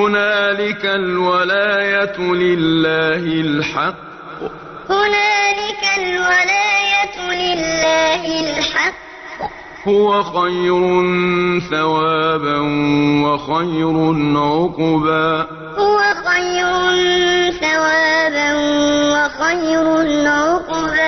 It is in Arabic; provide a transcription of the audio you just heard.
هنالك الولاية لله الحق هنالك الولاية لله الحق هو خير ثوابا وخير عقبا هو خير ثوابا وخير عقبا